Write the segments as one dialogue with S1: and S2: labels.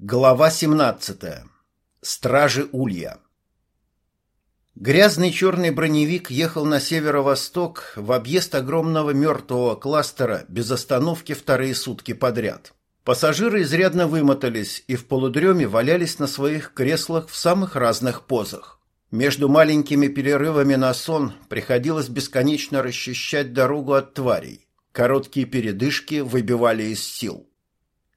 S1: Глава 17. Стражи Улья. Грязный черный броневик ехал на северо-восток в объезд огромного мертвого кластера без остановки вторые сутки подряд. Пассажиры изрядно вымотались и в полудреме валялись на своих креслах в самых разных позах. Между маленькими перерывами на сон приходилось бесконечно расчищать дорогу от тварей. Короткие передышки выбивали из сил.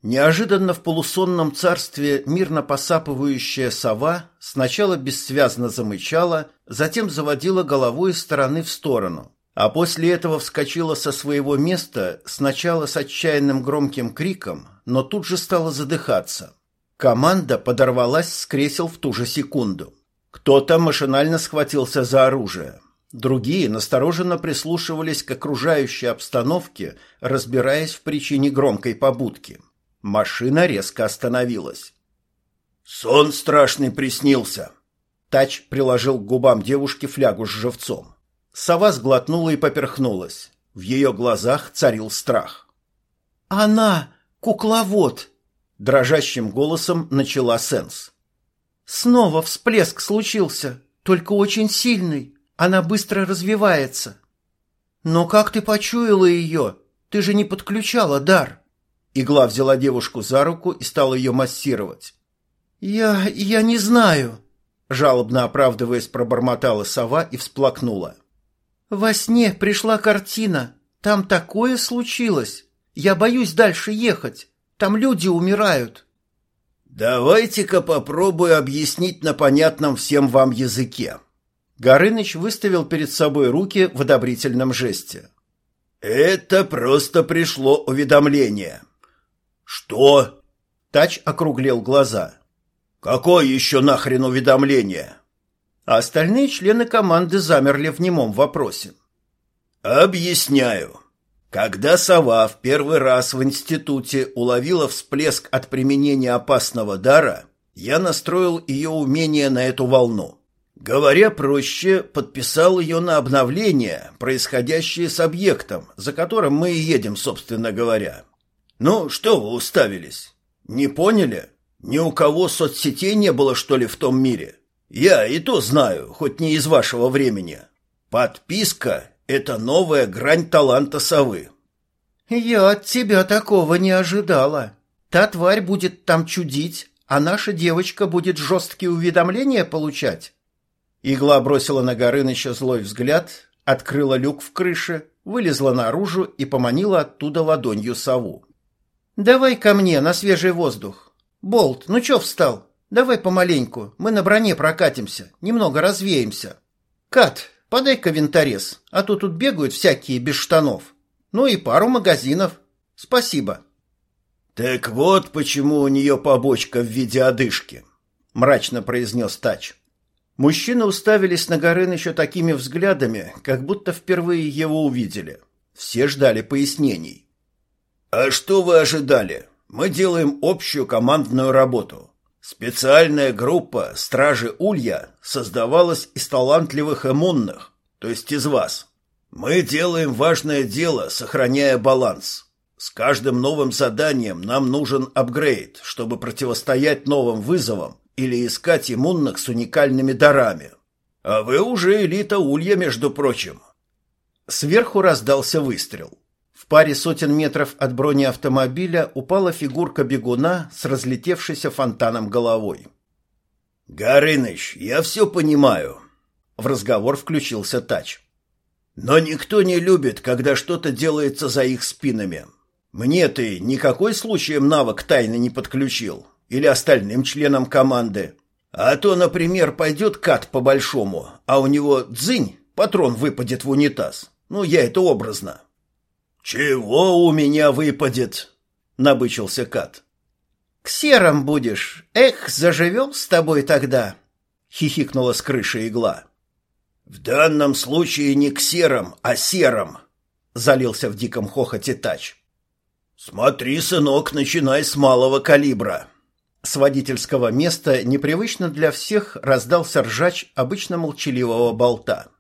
S1: Неожиданно в полусонном царстве мирно посапывающая сова сначала бессвязно замычала, затем заводила головой из стороны в сторону, а после этого вскочила со своего места сначала с отчаянным громким криком, но тут же стала задыхаться. Команда подорвалась с кресел в ту же секунду. Кто-то машинально схватился за оружие. Другие настороженно прислушивались к окружающей обстановке, разбираясь в причине громкой побудки. Машина резко остановилась.
S2: «Сон страшный приснился!»
S1: Тач приложил к губам девушки флягу с живцом. Сова сглотнула и поперхнулась. В ее глазах царил страх.
S3: «Она кукловод!»
S1: Дрожащим голосом начала Сенс.
S3: «Снова всплеск случился, только очень сильный. Она быстро развивается». «Но как ты почуяла ее? Ты же не подключала дар».
S1: Игла взяла девушку за руку и стала ее массировать.
S3: «Я... я не знаю», —
S1: жалобно оправдываясь, пробормотала сова и всплакнула.
S3: «Во сне пришла картина. Там такое случилось. Я боюсь дальше ехать. Там люди умирают».
S2: «Давайте-ка попробую объяснить на понятном всем вам языке».
S1: Горыныч выставил перед собой руки в одобрительном жесте.
S2: «Это просто пришло уведомление. «Что?»
S1: Тач округлил глаза.
S2: «Какое еще нахрен уведомление?»
S1: А остальные члены команды замерли в немом вопросе.
S2: «Объясняю. Когда сова в первый раз в институте уловила всплеск от применения опасного дара, я настроил ее умение на эту волну. Говоря проще, подписал ее на обновление, происходящее с объектом, за которым мы и едем, собственно говоря. «Ну, что вы уставились? Не поняли? Ни у кого соцсетей не было, что ли, в том мире? Я и то знаю, хоть не из вашего времени. Подписка — это новая грань таланта совы».
S3: «Я от тебя такого не ожидала. Та тварь будет там чудить, а наша девочка будет жесткие уведомления получать?»
S1: Игла бросила на Горыныча злой взгляд, открыла люк в крыше, вылезла наружу и поманила оттуда ладонью сову.
S3: «Давай ко мне, на свежий воздух. Болт, ну чё встал? Давай помаленьку, мы на броне прокатимся, немного развеемся. Кат, подай-ка винторез, а то тут бегают всякие без штанов. Ну и пару магазинов. Спасибо».
S2: «Так вот почему у нее побочка в виде одышки», — мрачно произнес Тач.
S1: Мужчины уставились на Горыныча такими взглядами, как будто впервые его увидели. Все ждали пояснений.
S2: А что вы ожидали? Мы делаем общую командную работу. Специальная группа «Стражи Улья» создавалась из талантливых иммунных, то есть из вас. Мы делаем важное дело, сохраняя баланс. С каждым новым заданием нам нужен апгрейд, чтобы противостоять новым вызовам или искать иммунных с уникальными дарами. А вы уже элита Улья, между прочим.
S1: Сверху раздался выстрел. Паре сотен метров от бронеавтомобиля упала фигурка бегуна с разлетевшейся фонтаном головой.
S2: «Горыныч, я все понимаю», — в разговор включился Тач. «Но никто не любит, когда что-то делается за их спинами. Мне ты никакой случаем навык тайны не подключил? Или остальным членам команды? А то, например, пойдет кат по-большому, а у него дзынь, патрон выпадет в унитаз. Ну, я это образно». «Чего у меня выпадет?» — набычился Кат.
S3: «К серым будешь. Эх, заживем с тобой тогда!» — хихикнула с крыши игла.
S2: «В данном случае не к серым, а серым!» — залился в диком хохоте Тач. «Смотри, сынок, начинай с малого калибра!»
S1: С водительского места непривычно для всех раздался ржач обычно молчаливого болта.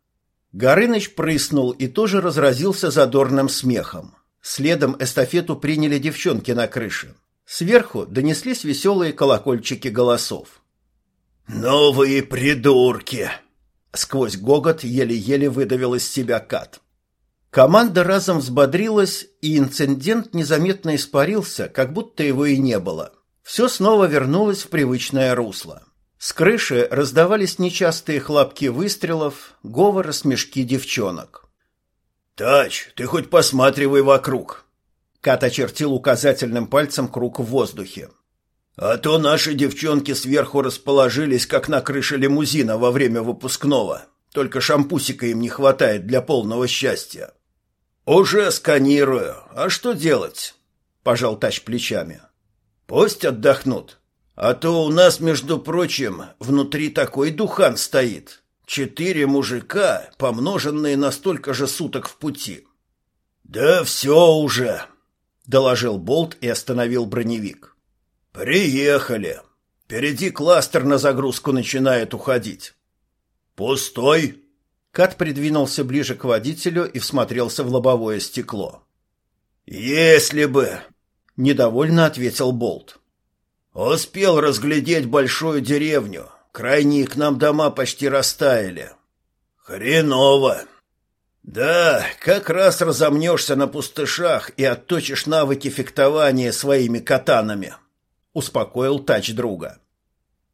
S1: Горыныч прыснул и тоже разразился задорным смехом. Следом эстафету приняли девчонки на крыше. Сверху донеслись веселые колокольчики голосов.
S2: «Новые придурки!»
S1: Сквозь гогот еле-еле выдавил из себя Кат. Команда разом взбодрилась, и инцидент незаметно испарился, как будто его и не было. Все снова вернулось в привычное русло. С крыши раздавались нечастые хлопки выстрелов, говор смешки девчонок.
S2: «Тач, ты хоть посматривай вокруг!»
S1: Кат очертил указательным пальцем круг в воздухе.
S2: А то наши девчонки сверху расположились, как на крыше лимузина во время выпускного. Только шампусика им не хватает для полного счастья. Уже сканирую. А что делать? Пожал Тач плечами. Пусть отдохнут. А то у нас, между прочим, внутри такой духан стоит. Четыре мужика, помноженные на столько же суток в пути. Да все уже, доложил Болт и остановил броневик. «Приехали. Впереди кластер на загрузку начинает уходить». «Пустой?»
S1: Кат придвинулся ближе к водителю и всмотрелся в лобовое стекло.
S2: «Если бы...»
S1: — недовольно ответил Болт.
S2: «Успел разглядеть большую деревню. Крайние к нам дома почти растаяли. Хреново. Да, как раз разомнешься на пустышах и отточишь навыки фехтования своими катанами».
S1: — успокоил Тач друга.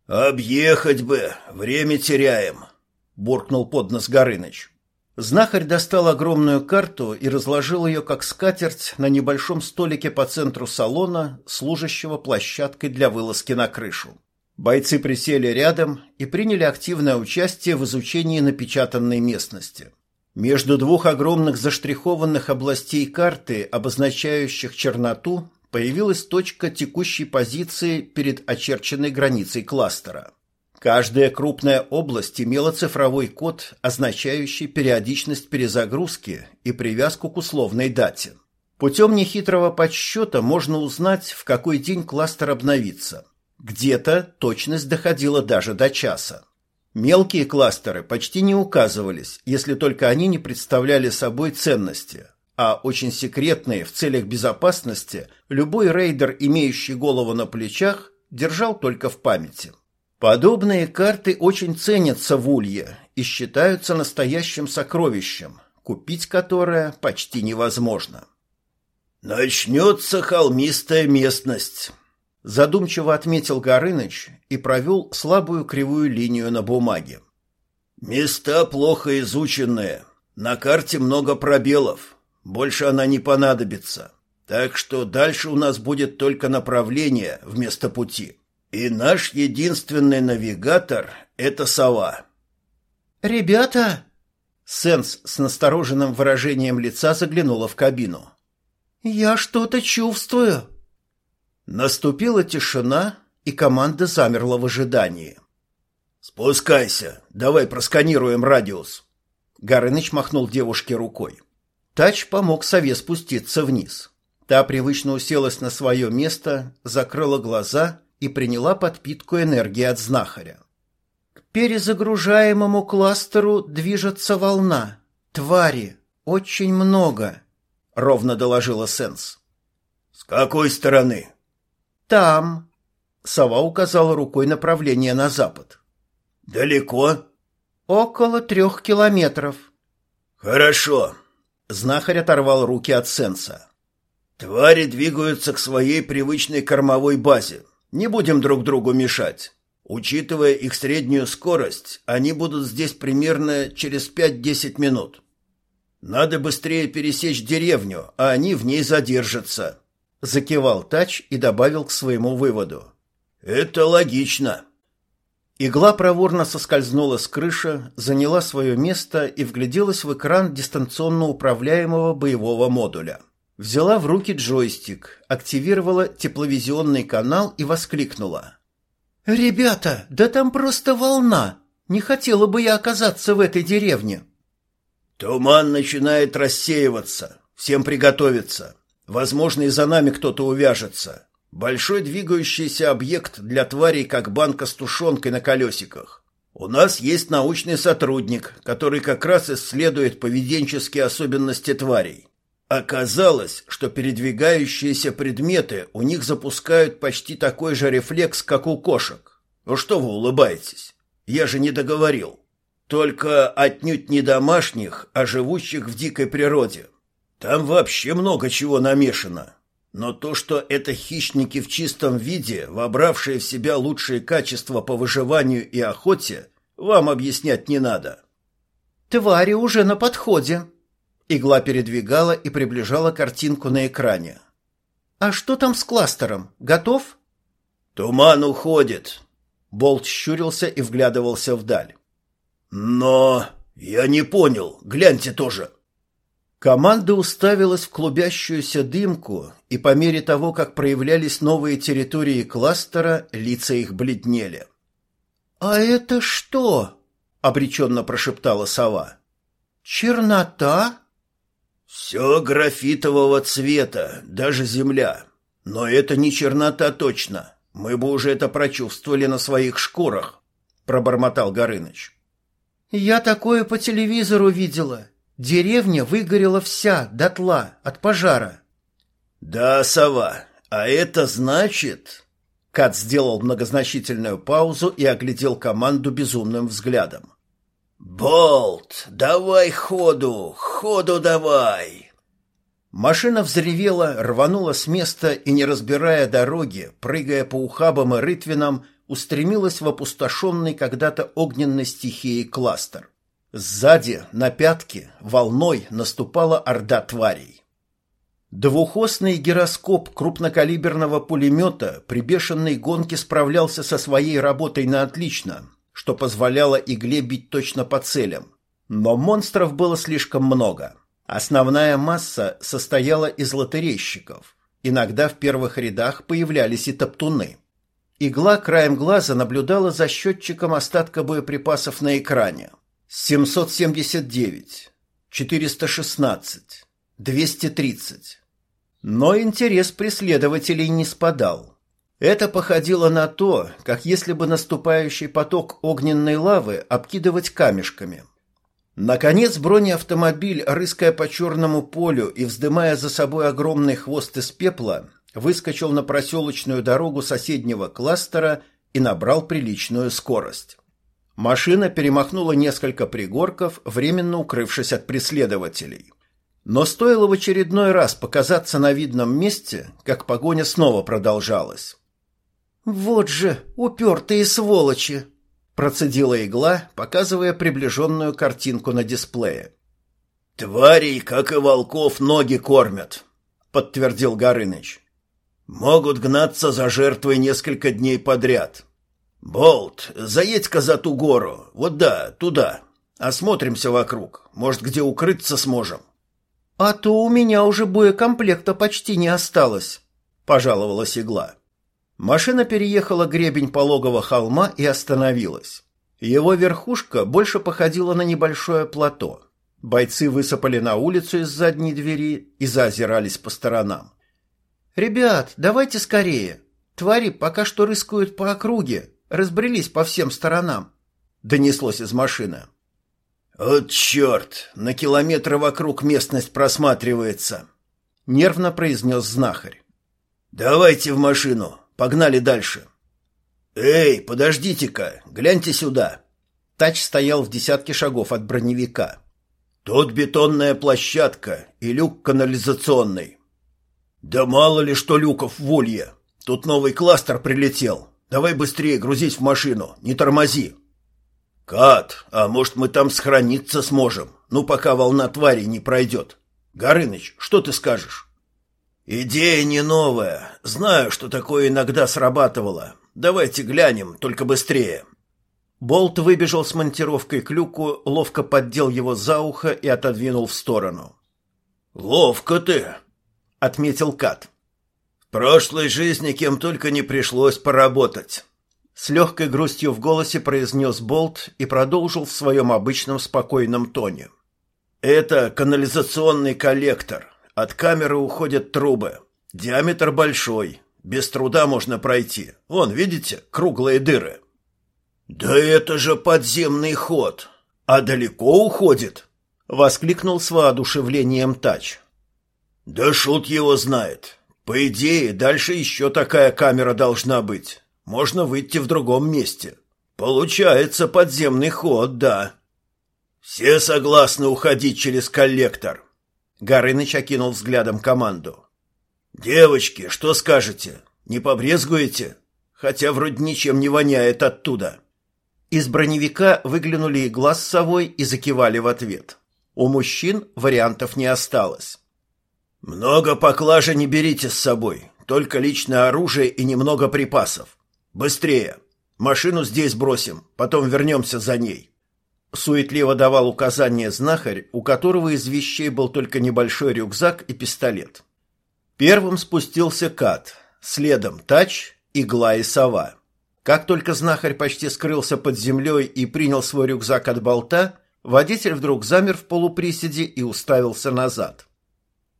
S2: «Объехать бы, время теряем», — буркнул под нос Горыныч.
S1: Знахарь достал огромную карту и разложил ее как скатерть на небольшом столике по центру салона, служащего площадкой для вылазки на крышу. Бойцы присели рядом и приняли активное участие в изучении напечатанной местности. Между двух огромных заштрихованных областей карты, обозначающих черноту, появилась точка текущей позиции перед очерченной границей кластера. Каждая крупная область имела цифровой код, означающий периодичность перезагрузки и привязку к условной дате. Путем нехитрого подсчета можно узнать, в какой день кластер обновится. Где-то точность доходила даже до часа. Мелкие кластеры почти не указывались, если только они не представляли собой ценности, а очень секретные в целях безопасности любой рейдер, имеющий голову на плечах, держал только в памяти. Подобные карты очень ценятся в Улье и считаются настоящим сокровищем, купить которое почти невозможно.
S2: «Начнется холмистая местность», — задумчиво отметил Горыныч и провел слабую кривую линию на бумаге. «Места плохо изученные, на карте много пробелов». Больше она не понадобится. Так что дальше у нас будет только направление вместо пути. И наш единственный навигатор — это сова.
S3: «Ребята!»
S1: Сенс с настороженным выражением лица заглянула в кабину.
S3: «Я что-то чувствую».
S1: Наступила тишина, и команда замерла в ожидании.
S2: «Спускайся, давай просканируем радиус».
S1: Горыныч махнул девушке рукой. Тач помог сове спуститься вниз. Та привычно уселась на свое место, закрыла глаза и приняла подпитку энергии от знахаря.
S3: К перезагружаемому кластеру движется волна. Твари. Очень много, — ровно доложила Сенс.
S2: — С какой стороны?
S3: — Там.
S1: Сова указала рукой направление на запад.
S2: — Далеко?
S3: — Около трех километров.
S2: — Хорошо.
S1: Знахарь оторвал руки от сенса.
S2: «Твари двигаются к своей привычной кормовой базе. Не будем друг другу мешать. Учитывая их среднюю скорость, они будут здесь примерно через 5-10 минут. Надо быстрее пересечь деревню, а они в ней задержатся».
S1: Закивал Тач и добавил к своему выводу.
S2: «Это логично».
S1: Игла проворно соскользнула с крыши, заняла свое место и вгляделась в экран дистанционно управляемого боевого модуля. Взяла в руки джойстик, активировала тепловизионный канал и воскликнула.
S3: «Ребята, да там просто волна! Не хотела бы я оказаться в этой деревне!»
S2: «Туман начинает рассеиваться. Всем приготовиться. Возможно, и за нами кто-то увяжется. Большой двигающийся объект для тварей, как банка с тушенкой на колесиках. У нас есть научный сотрудник, который как раз исследует поведенческие особенности тварей. Оказалось, что передвигающиеся предметы у них запускают почти такой же рефлекс, как у кошек. Ну что вы улыбаетесь? Я же не договорил. Только отнюдь не домашних, а живущих в дикой природе. Там вообще много чего намешано. Но то, что это хищники в чистом виде, вобравшие в себя лучшие качества по выживанию и охоте, вам объяснять не надо.
S3: Твари уже на подходе. Игла передвигала и приближала картинку на экране. А что там с кластером? Готов?
S2: Туман уходит. Болт щурился и вглядывался вдаль. Но я не понял. Гляньте тоже.
S1: Команда уставилась в клубящуюся дымку, и по мере того, как проявлялись новые территории кластера, лица их бледнели.
S3: «А это что?» — обреченно прошептала сова. «Чернота?»
S2: «Все графитового цвета, даже земля. Но это не чернота точно. Мы бы уже это прочувствовали на своих шкурах», — пробормотал Горыныч.
S3: «Я такое по телевизору видела. Деревня выгорела вся, дотла, от пожара.
S2: Да, сова, а это значит...
S1: Кат сделал многозначительную паузу и оглядел команду безумным взглядом.
S2: «Болт, давай ходу, ходу давай!»
S1: Машина взревела, рванула с места и, не разбирая дороги, прыгая по ухабам и рытвинам, устремилась в опустошенный когда-то огненной стихией кластер. Сзади, на пятки, волной наступала орда тварей. Двухосный гироскоп крупнокалиберного пулемета при бешеной гонке справлялся со своей работой на отлично, что позволяло игле бить точно по целям. Но монстров было слишком много. Основная масса состояла из лотерейщиков. Иногда в первых рядах появлялись и топтуны. Игла краем глаза наблюдала за счетчиком остатка боеприпасов на экране. 779, 416, 230. Но интерес преследователей не спадал. Это походило на то, как если бы наступающий поток огненной лавы обкидывать камешками. Наконец бронеавтомобиль, рыская по черному полю и вздымая за собой огромный хвост из пепла, выскочил на проселочную дорогу соседнего кластера и набрал приличную скорость. Машина перемахнула несколько пригорков, временно укрывшись от преследователей. Но стоило в очередной раз показаться на видном месте, как погоня снова продолжалась.
S3: «Вот же, упертые сволочи!»
S1: процедила игла, показывая приближенную картинку на дисплее.
S2: «Тварей, как и волков, ноги кормят», — подтвердил Горыныч. «Могут гнаться за жертвой несколько дней подряд. «Болт, заедь-ка за ту гору. Вот да, туда. Осмотримся вокруг. Может, где укрыться сможем».
S3: «А то у меня уже боекомплекта почти не осталось», — пожаловалась игла.
S1: Машина переехала гребень пологого холма и остановилась. Его верхушка больше походила на небольшое плато. Бойцы высыпали на улицу из задней двери и заозирались по сторонам.
S3: «Ребят, давайте скорее. Твари пока что рыскают по округе разбрелись по всем сторонам», — донеслось из машины.
S2: «Вот черт! На километры вокруг местность просматривается!» — нервно произнес знахарь. «Давайте в машину, погнали дальше!» «Эй, подождите-ка, гляньте сюда!»
S1: Тач стоял в десятке шагов от броневика.
S2: «Тут бетонная площадка и люк канализационный». «Да мало ли что люков в улье! Тут новый кластер прилетел, Давай быстрее грузись в машину, не тормози. Кат, а может мы там сохраниться сможем, ну пока волна твари не пройдет. Горыныч, что ты скажешь? Идея не новая. Знаю, что такое иногда срабатывало. Давайте глянем, только быстрее.
S1: Болт выбежал с монтировкой к люку, ловко поддел его за ухо и отодвинул в сторону.
S2: «Ловко ты», — отметил Кат прошлой жизни кем только не пришлось поработать.
S1: С легкой грустью в голосе произнес Болт и продолжил в своем обычном спокойном тоне.
S2: Это канализационный коллектор. От камеры уходят трубы. Диаметр большой. Без труда можно пройти. Вон, видите, круглые дыры. Да это же подземный ход. А далеко уходит? Воскликнул с воодушевлением Тач. Да шут его знает. По идее, дальше еще такая камера должна быть. Можно выйти в другом месте. Получается подземный ход, да. Все согласны уходить через коллектор. Горыныч окинул взглядом команду. «Девочки, что скажете? Не побрезгуете? Хотя вроде ничем не воняет оттуда».
S1: Из броневика выглянули игла с совой и закивали в ответ. У мужчин вариантов не осталось.
S2: «Много поклажи не берите с собой, только личное оружие и немного припасов. Быстрее! Машину здесь бросим, потом вернемся за ней».
S1: Суетливо давал указание знахарь, у которого из вещей был только небольшой рюкзак и пистолет. Первым спустился Кат, следом Тач, Игла и Сова. Как только знахарь почти скрылся под землей и принял свой рюкзак от болта, водитель вдруг замер в полуприседе и уставился назад.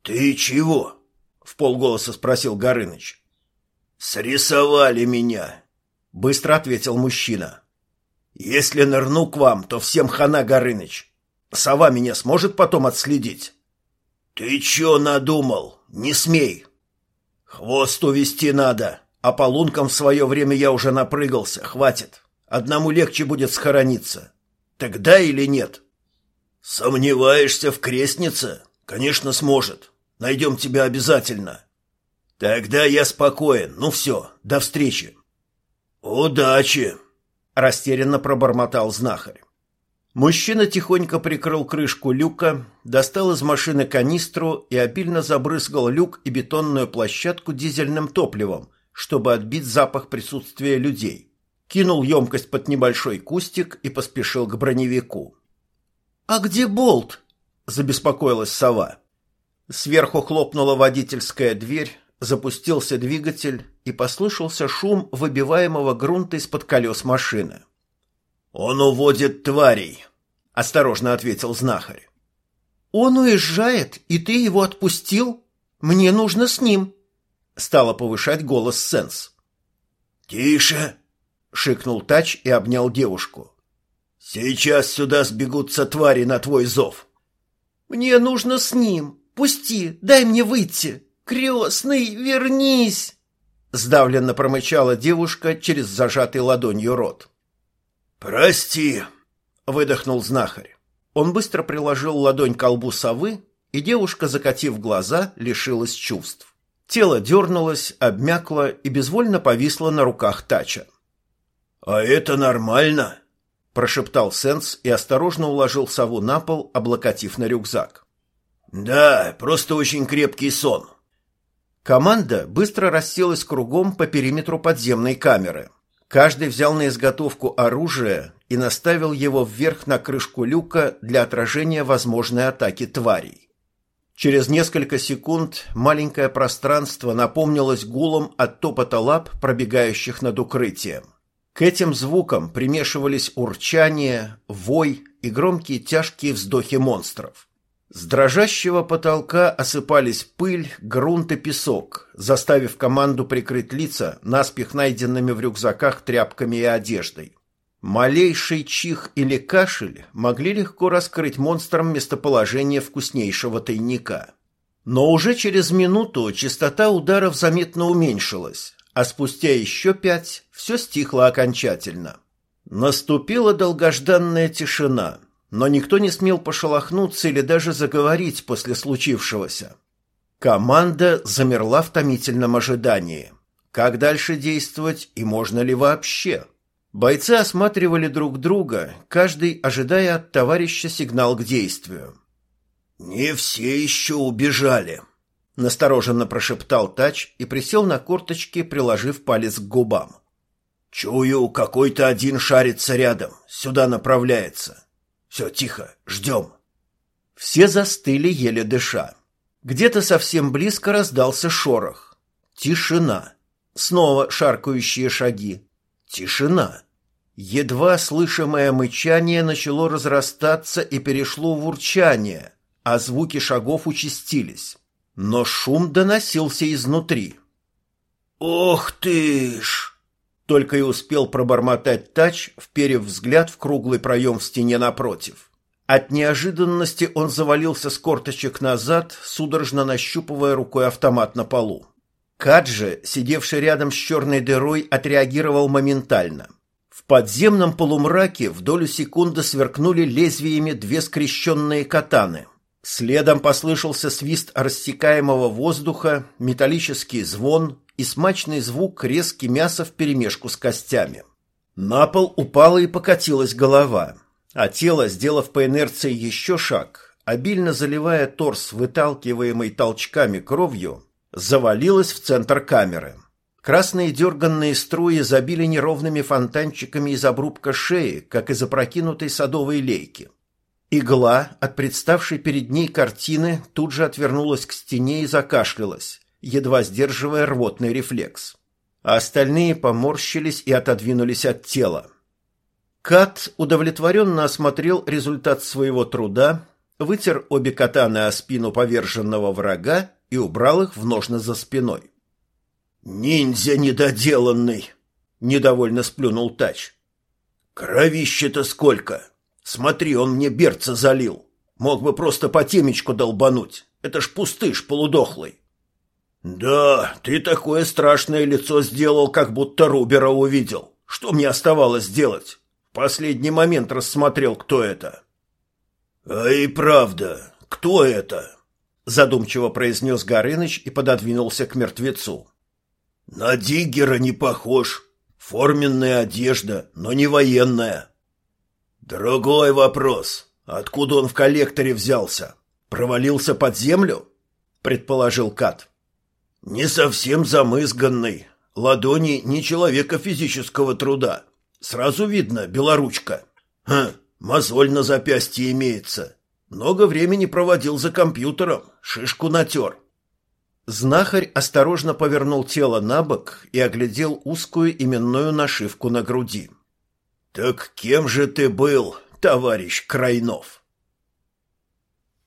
S2: «Ты чего?» — в полголоса спросил Горыныч. «Срисовали меня», — быстро ответил мужчина. «Если нырну к вам, то всем хана, Горыныч. Сова меня сможет потом отследить?» «Ты чё надумал? Не смей!» «Хвост увести надо, а по лункам в свое время я уже напрыгался, хватит. Одному легче будет схорониться. Тогда или нет?» «Сомневаешься в крестнице? Конечно, сможет. Найдем тебя обязательно. Тогда я спокоен. Ну все, до встречи. Удачи, растерянно пробормотал знахарь.
S1: Мужчина тихонько прикрыл крышку люка, достал из машины канистру и обильно забрызгал люк и бетонную площадку дизельным топливом, чтобы отбить запах присутствия людей. Кинул емкость под небольшой кустик и поспешил к броневику.
S3: «А где болт?» – забеспокоилась сова.
S1: Сверху хлопнула водительская дверь, запустился двигатель и послышался шум выбиваемого грунта из-под колес машины.
S2: «Он уводит тварей», — осторожно ответил знахарь.
S3: «Он уезжает, и ты его отпустил? Мне нужно с ним», — стала повышать голос Сенс.
S2: «Тише!» — шикнул Тач и обнял девушку. «Сейчас сюда сбегутся твари на твой зов».
S3: «Мне нужно с ним», Пусти, дай мне выйти! Крестный, вернись!»
S1: Сдавленно промычала девушка через зажатый ладонью рот.
S2: «Прости!» — выдохнул знахарь.
S1: Он быстро приложил ладонь к колбу совы, и девушка, закатив глаза, лишилась чувств. Тело дернулось, обмякло и безвольно повисло на руках Тача.
S2: «А это нормально?»
S1: – прошептал Сенс и осторожно уложил сову на пол, облокотив на рюкзак.
S2: Да, просто очень крепкий сон.
S1: Команда быстро расселась кругом по периметру подземной камеры. Каждый взял на изготовку оружие и наставил его вверх на крышку люка для отражения возможной атаки тварей. Через несколько секунд маленькое пространство наполнилось гулом от топота лап, пробегающих над укрытием. К этим звукам примешивались урчание, вой и громкие тяжкие вздохи монстров. С дрожащего потолка осыпались пыль, грунт и песок, заставив команду прикрыть лица наспех найденными в рюкзаках тряпками и одеждой. Малейший чих или кашель могли легко раскрыть монстрам местоположение вкуснейшего тайника. Но уже через минуту частота ударов заметно уменьшилась, а спустя еще пять все стихло окончательно. Наступила долгожданная тишина – но никто не смел пошелохнуться или даже заговорить после случившегося. Команда замерла в томительном ожидании. Как дальше действовать и можно ли вообще? Бойцы осматривали друг друга, каждый ожидая от товарища сигнал к действию.
S2: «Не все еще убежали», — настороженно прошептал Тач и присел на корточки, приложив палец к губам. «Чую, какой-то один шарится рядом, сюда направляется. Все, тихо, ждем.
S1: Все застыли, еле дыша. Где-то совсем близко раздался шорох. Тишина. Снова шаркающие шаги. Тишина. Едва слышимое мычание начало разрастаться и перешло в урчание, а звуки шагов участились. Но шум доносился изнутри.
S2: «Ох ты ж!»
S1: Только и успел пробормотать тач, вперев взгляд в круглый проем в стене напротив. От неожиданности он завалился с корточек назад, судорожно нащупывая рукой автомат на полу. Каджи, сидевший рядом с черной дырой, отреагировал моментально. В подземном полумраке в долю секунды сверкнули лезвиями две скрещенные катаны. Следом послышался свист рассекаемого воздуха, металлический звон и смачный звук резки мяса вперемешку с костями. На пол упала и покатилась голова, а тело, сделав по инерции еще шаг, обильно заливая торс выталкиваемой толчками кровью, завалилось в центр камеры. Красные дерганные струи забили неровными фонтанчиками из обрубка шеи, как из опрокинутой садовой лейки. Игла от представшей перед ней картины тут же отвернулась к стене и закашлялась, едва сдерживая рвотный рефлекс. А остальные поморщились и отодвинулись от тела. Кат удовлетворенно осмотрел результат своего труда, вытер обе катаны о спину поверженного врага и убрал их в ножны за спиной.
S2: «Ниндзя недоделанный!» — недовольно сплюнул Тач. «Кровище-то сколько! Смотри, он мне берца залил. Мог бы просто по темечку долбануть. Это ж пустыш полудохлый». «Да, ты такое страшное лицо сделал, как будто Рубера увидел. Что мне оставалось делать? Последний момент рассмотрел, кто это». «А и правда, кто это?» Задумчиво произнес Горыныч и пододвинулся к мертвецу. На диггера не похож. Форменная одежда, но не военная. Другой вопрос. Откуда он в коллекторе взялся? Провалился под землю? Предположил Кат. Не совсем замызганный. Ладони не человека физического труда. Сразу видно, белоручка. Хм, мозоль на запястье имеется. Много времени проводил за компьютером, шишку натер. Знахарь осторожно повернул тело на бок и оглядел узкую именную нашивку на груди. «Так кем же ты был, товарищ Крайнов?»